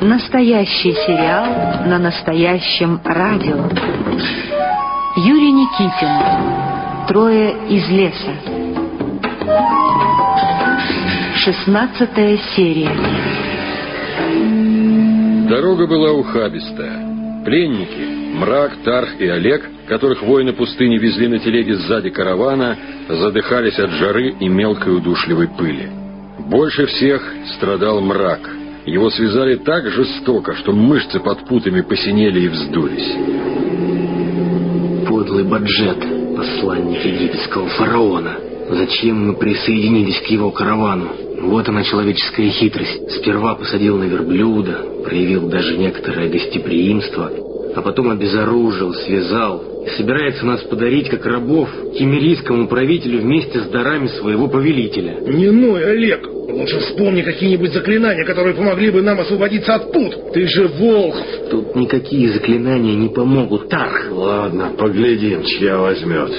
Настоящий сериал на настоящем радио. Юрий Никитин. Трое из леса. Шестнадцатая серия. Дорога была ухабистая. Пленники, Мрак, Тарх и Олег, которых воины пустыни везли на телеге сзади каравана, задыхались от жары и мелкой удушливой пыли. Больше всех страдал Мрак. Его связали так жестоко, что мышцы под путами посинели и вздулись. Подлый Баджет, посланник египетского фараона. Зачем мы присоединились к его каравану? Вот она, человеческая хитрость. Сперва посадил на верблюда, проявил даже некоторое гостеприимство, а потом обезоружил, связал и собирается нас подарить как рабов кемерийскому правителю вместе с дарами своего повелителя. Не ной, Олег! Лучше вспомни какие-нибудь заклинания, которые помогли бы нам освободиться от пут. Ты же Волхв. Тут никакие заклинания не помогут, Тарх. Ладно, поглядим, чья возьмет.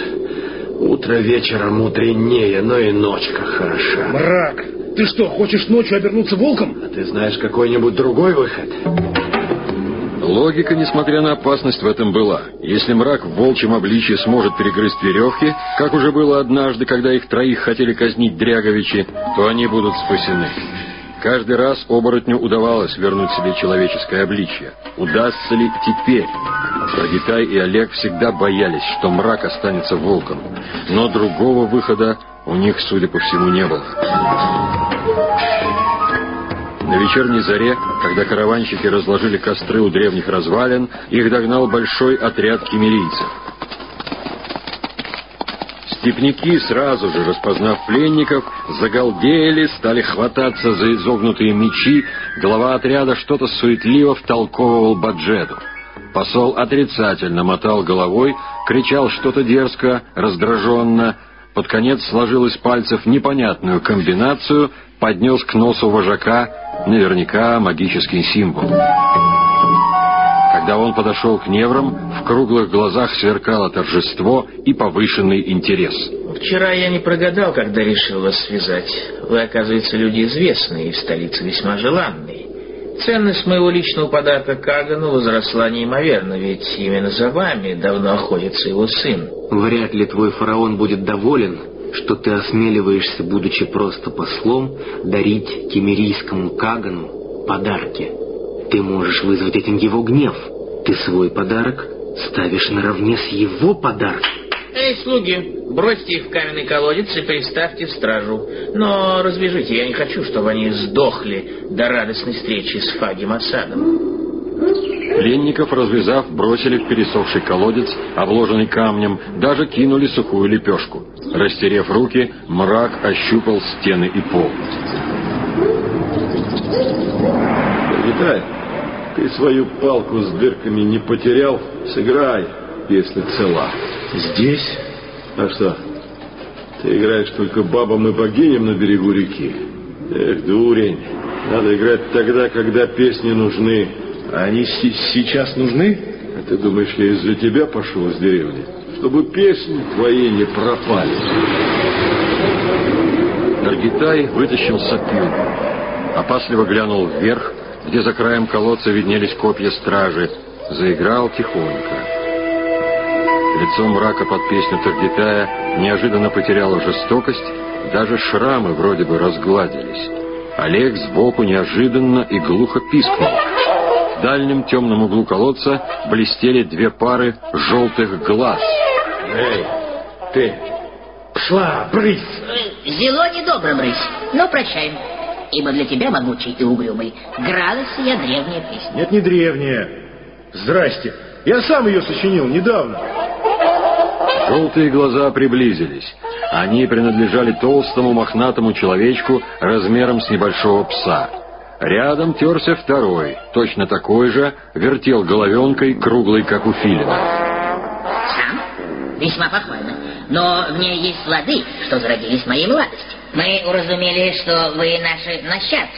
Утро вечером мудренее, но и ночка хороша. Мрак, ты что, хочешь ночью обернуться волком? А ты знаешь какой-нибудь другой выход? Логика, несмотря на опасность, в этом была. Если мрак в волчьем обличье сможет перегрызть веревки, как уже было однажды, когда их троих хотели казнить Дряговичи, то они будут спасены. Каждый раз оборотню удавалось вернуть себе человеческое обличье. Удастся ли теперь? Прогитай и Олег всегда боялись, что мрак останется волком. Но другого выхода у них, судя по всему, не было. На вечерней заре, когда караванщики разложили костры у древних развалин, их догнал большой отряд кемерийцев. Степняки, сразу же распознав пленников, загалдели, стали хвататься за изогнутые мечи. Глава отряда что-то суетливо втолковывал Баджеду. Посол отрицательно мотал головой, кричал что-то дерзко, раздраженно. Под конец сложил из пальцев непонятную комбинацию, поднес к носу вожака, наверняка магический символ. Когда он подошел к неврам, в круглых глазах сверкало торжество и повышенный интерес. Вчера я не прогадал, когда решил вас связать. Вы, оказывается, люди известные и в столице весьма желанные. Ценность моего личного подарка Кагану возросла неимоверно, ведь именно за вами давно охотится его сын. Вряд ли твой фараон будет доволен, что ты осмеливаешься, будучи просто послом, дарить кемерийскому Кагану подарки. Ты можешь вызвать этим его гнев. Ты свой подарок ставишь наравне с его подарком. Эй, слуги, бросьте их в каменный колодец и приставьте в стражу. Но развяжите, я не хочу, чтобы они сдохли до радостной встречи с Фагим Асадом. Пленников, развязав, бросили в пересохший колодец, обложенный камнем, даже кинули сухую лепешку. Растерев руки, мрак ощупал стены и пол. Витай, ты свою палку с дырками не потерял? Сыграй, если цела. Здесь? А что, ты играешь только бабам и богиням на берегу реки? Эх, дурень, надо играть тогда, когда песни нужны. Они сейчас нужны? А ты думаешь, я из-за тебя пошел из деревни? Чтобы песни твои не пропали. Таргитай вытащил сапью. Опасливо глянул вверх, где за краем колодца виднелись копья стражи. Заиграл тихонько. Лицо мрака под песню Таргитая неожиданно потеряло жестокость, даже шрамы вроде бы разгладились. Олег сбоку неожиданно и глухо пискнул. В дальнем темном углу колодца блестели две пары желтых глаз. Эй, ты, пшла, брысь! Зело недобрым рысь, но прощаем. Ибо для тебя, могучий и угрюмый, гралась я древняя песня. Нет, не древняя. Здрасте. Я сам ее сочинил недавно. Желтые глаза приблизились. Они принадлежали толстому мохнатому человечку размером с небольшого пса. Рядом терся второй, точно такой же, вертел головенкой, круглой, как у филина. Сам? Весьма похвально. Но в ней есть плоды, что зародились в моей молодости. Мы уразумели, что вы наши нащадки,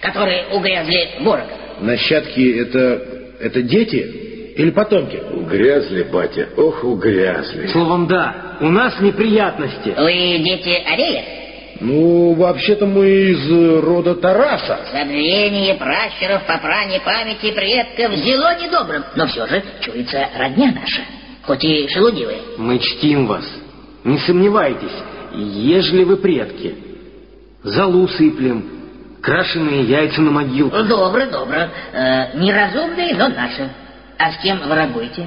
которые угрязли ворогом. Нащадки это... это дети? Или потомки? Угрязли, батя, ох, угрязли. Словом, да, у нас неприятности. Вы дети Арея? Ну, вообще-то мы из рода Тараса. Забвение пращуров по пране памяти предков зело недобрым, но все же чуется родня наша, хоть и шелудивая. Мы чтим вас. Не сомневайтесь, ежели вы предки. Залу сыплем, крашеные яйца на могилках. Добро, добро. Э, неразумные, но наши. А с кем врагуете?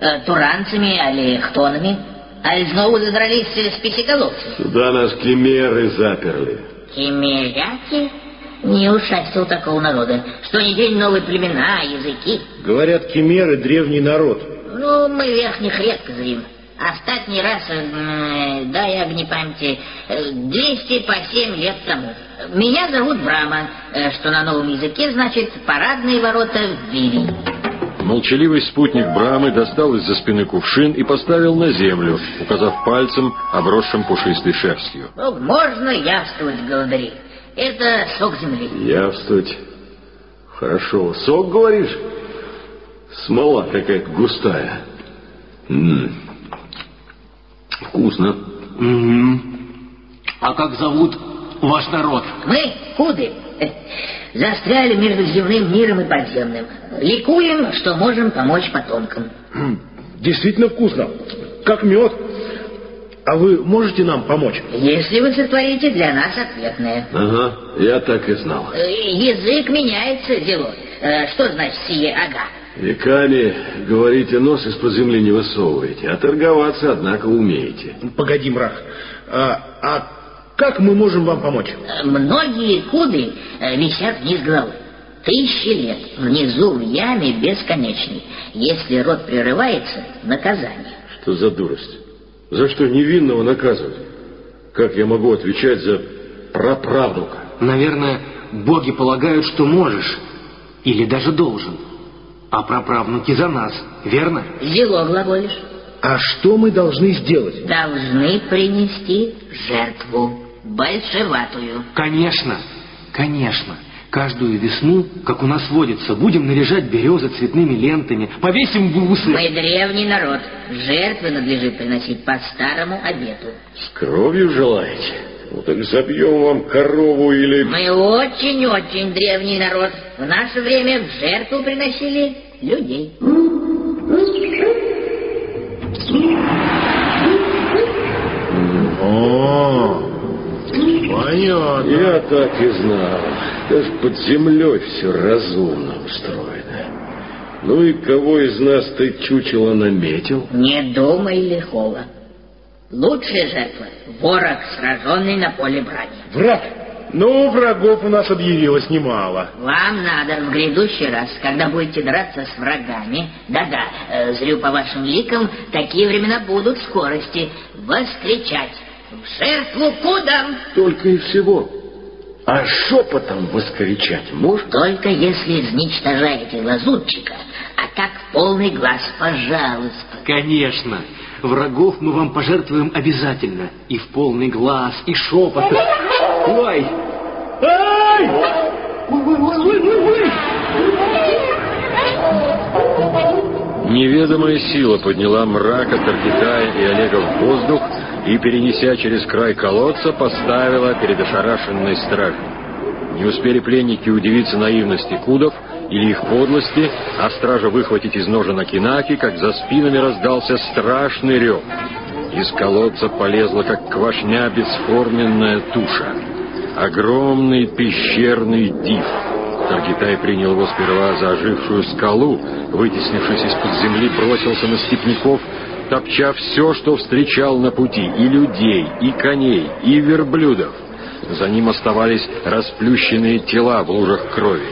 Э, туранцами или хтонами? А знову задрались с писеколовцами? Сюда нас кемеры заперли. Кемеряки? Не ушастил такого народа. Что ни день новые племена, языки. Говорят, кемеры — древний народ. Ну, мы верхних редко зрим. Остатний раз, э, дай огни памяти, э, 200 по 7 лет тому. Меня зовут Брама, э, что на новом языке значит «парадные ворота в Вири». Молчаливый спутник Брамы достал из-за спины кувшин и поставил на землю, указав пальцем, обросшим пушистой шерстью. Ну, можно явствовать, голодари. Это сок земли. Явствовать. Хорошо. Сок, говоришь? Смола какая-то густая. М. Вкусно. Мгм. А как зовут ваш народ? Мы, куды, застряли между земным миром и подземным. Ликуем, что можем помочь потомкам. Действительно вкусно. Как мед. А вы можете нам помочь? Если вы сотворите для нас ответное. Ага, я так и знал. Э, Язык меняется, дело. Э, Что значит сие ага? Веками, говорите, нос из-под земли не высовываете, а торговаться, однако, умеете. Погоди, мрак. А, а как мы можем вам помочь? Многие куды э, висят вниз головы. Тысячи лет внизу в яме бесконечной. Если род прерывается, наказание. Что за дурость? За что невинного наказывать? Как я могу отвечать за праправнука? Наверное, боги полагают, что можешь. Или даже должен. А праправнуки за нас, верно? Зело глаголишь. А что мы должны сделать? Должны принести жертву. Большеватую. Конечно, конечно. Каждую весну, как у нас водится, будем наряжать березы цветными лентами, повесим бусы. Мы древний народ. Жертвы надлежит приносить по старому обету. С кровью желаете? Ну так забьем вам корову или... Мы очень-очень древний народ. В наше время в жертву приносили людей. Понятно. Я так и знал. Даже под землей все разумно устроено. Ну и кого из нас ты чучело наметил? Не думай лихого. Лучшая жертва — ворог, сраженный на поле брани. Враг. Ну, врагов у нас объявилось немало. Вам надо в грядущий раз, когда будете драться с врагами, да-да, э, зрю по вашим ликам, такие времена будут в скорости, воскричать «В жертву кудам!» Только и всего. А шепотом воскричать можно? Только если изничтожаете лазутчика, а так в полный глаз, пожалуйста. Конечно. Врагов мы вам пожертвуем обязательно. И в полный глаз, и шепот. Ой! Ай! Ой, ой, ой, ой, ой, ой! Неведомая сила подняла мрака Таргитая и Олега в воздух и, перенеся через край колодца, поставила перед ошарашенной стражей. Не успели пленники удивиться наивности кудов или их подлости, а стража выхватить из ножен Акинаки, как за спинами раздался страшный рев. Из колодца полезла, как квашня, бесформенная туша. Огромный пещерный див. Таргитай принял его сперва за ожившую скалу, вытеснившись из-под земли, бросился на степняков, топча все, что встречал на пути, и людей, и коней, и верблюдов. За ним оставались расплющенные тела в лужах крови.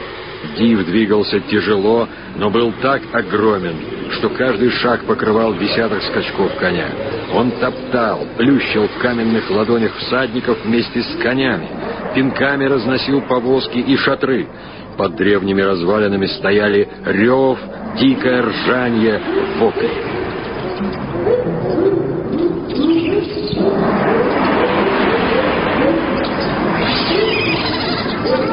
Див двигался тяжело, но был так огромен, что каждый шаг покрывал десяток скачков коня. Он топтал, плющил в каменных ладонях всадников вместе с конями, пинками разносил повозки и шатры. Под древними развалинами стояли рев, дикое ржанье, вопли.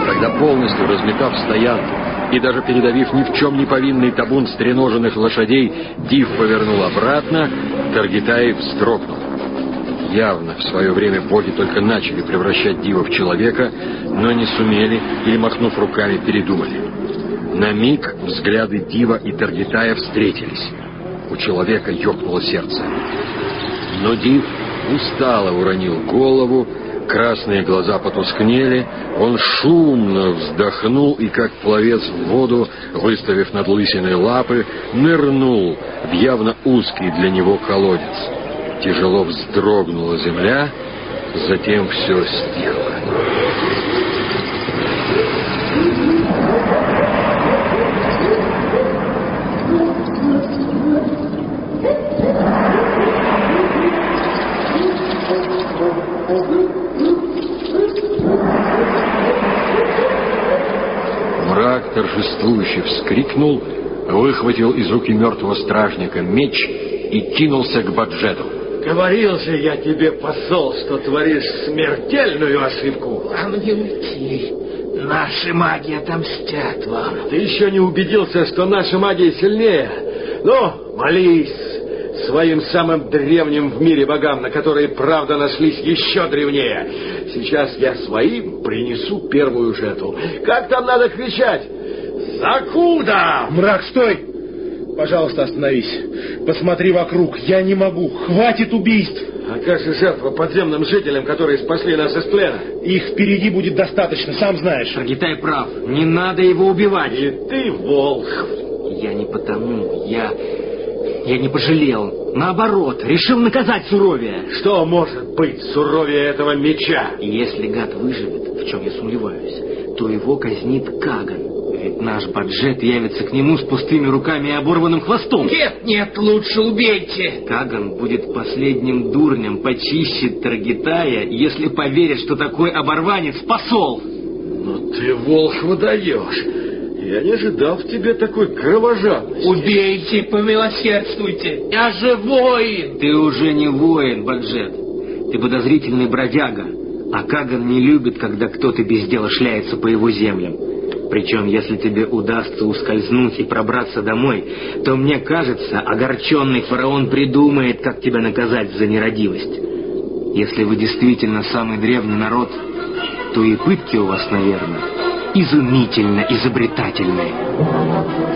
Когда полностью разметав стоянку и даже передавив ни в чем не повинный табун стреноженных лошадей, Див повернул обратно, Таргитай вздрогнул. Явно в свое время боги только начали превращать Дива в человека, но не сумели или, махнув руками, передумали. На миг взгляды Дива и Таргитая встретились. У человека ёкнуло сердце. Но Див устало уронил голову, красные глаза потускнели, он шумно вздохнул и, как пловец в воду, выставив над лысиной лапы, нырнул в явно узкий для него колодец. Тяжело вздрогнула земля, затем все стихло. Мрак торжествующе вскрикнул, выхватил из руки мертвого стражника меч и кинулся к Баджету. Говорил же я тебе, посол, что творишь смертельную ошибку. Вам не уйти. Наши маги отомстят вам. Ты еще не убедился, что наша магия сильнее. Ну, молись своим самым древним в мире богам, на которые, правда, нашлись еще древнее. Сейчас я своим принесу первую жертву. Как там надо кричать? Закуда! Мрак, стой! Пожалуйста, остановись. Посмотри вокруг. Я не могу. Хватит убийств. А как же жертва подземным жителям, которые спасли нас из плена? Их впереди будет достаточно, сам знаешь. Таргитай прав. Не надо его убивать. И ты, волк. Я не потому. Я... Я не пожалел. Наоборот, решил наказать суровее. Что может быть суровее этого меча? Если гад выживет, в чем я сомневаюсь, то его казнит Каган. Ведь наш баджет явится к нему с пустыми руками и оборванным хвостом. Нет, нет, лучше убейте. Каган будет последним дурнем почище Таргитая, если поверит, что такой оборванец посол. Ну ты, волк, выдаешь. Я не ожидал в тебе такой кровожадности. Убейте, помилосердствуйте. Я же воин. Ты уже не воин, Баджет. Ты подозрительный бродяга. А Каган не любит, когда кто-то без дела шляется по его землям. Причем, если тебе удастся ускользнуть и пробраться домой, то, мне кажется, огорченный фараон придумает, как тебя наказать за нерадивость. Если вы действительно самый древний народ, то и пытки у вас, наверное, изумительно изобретательные.